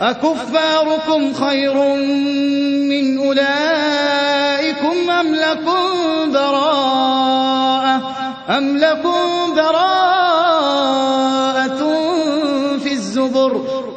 أكفاركم خير من أولئكم أم لكم براءة أم لكم براءة في الزبر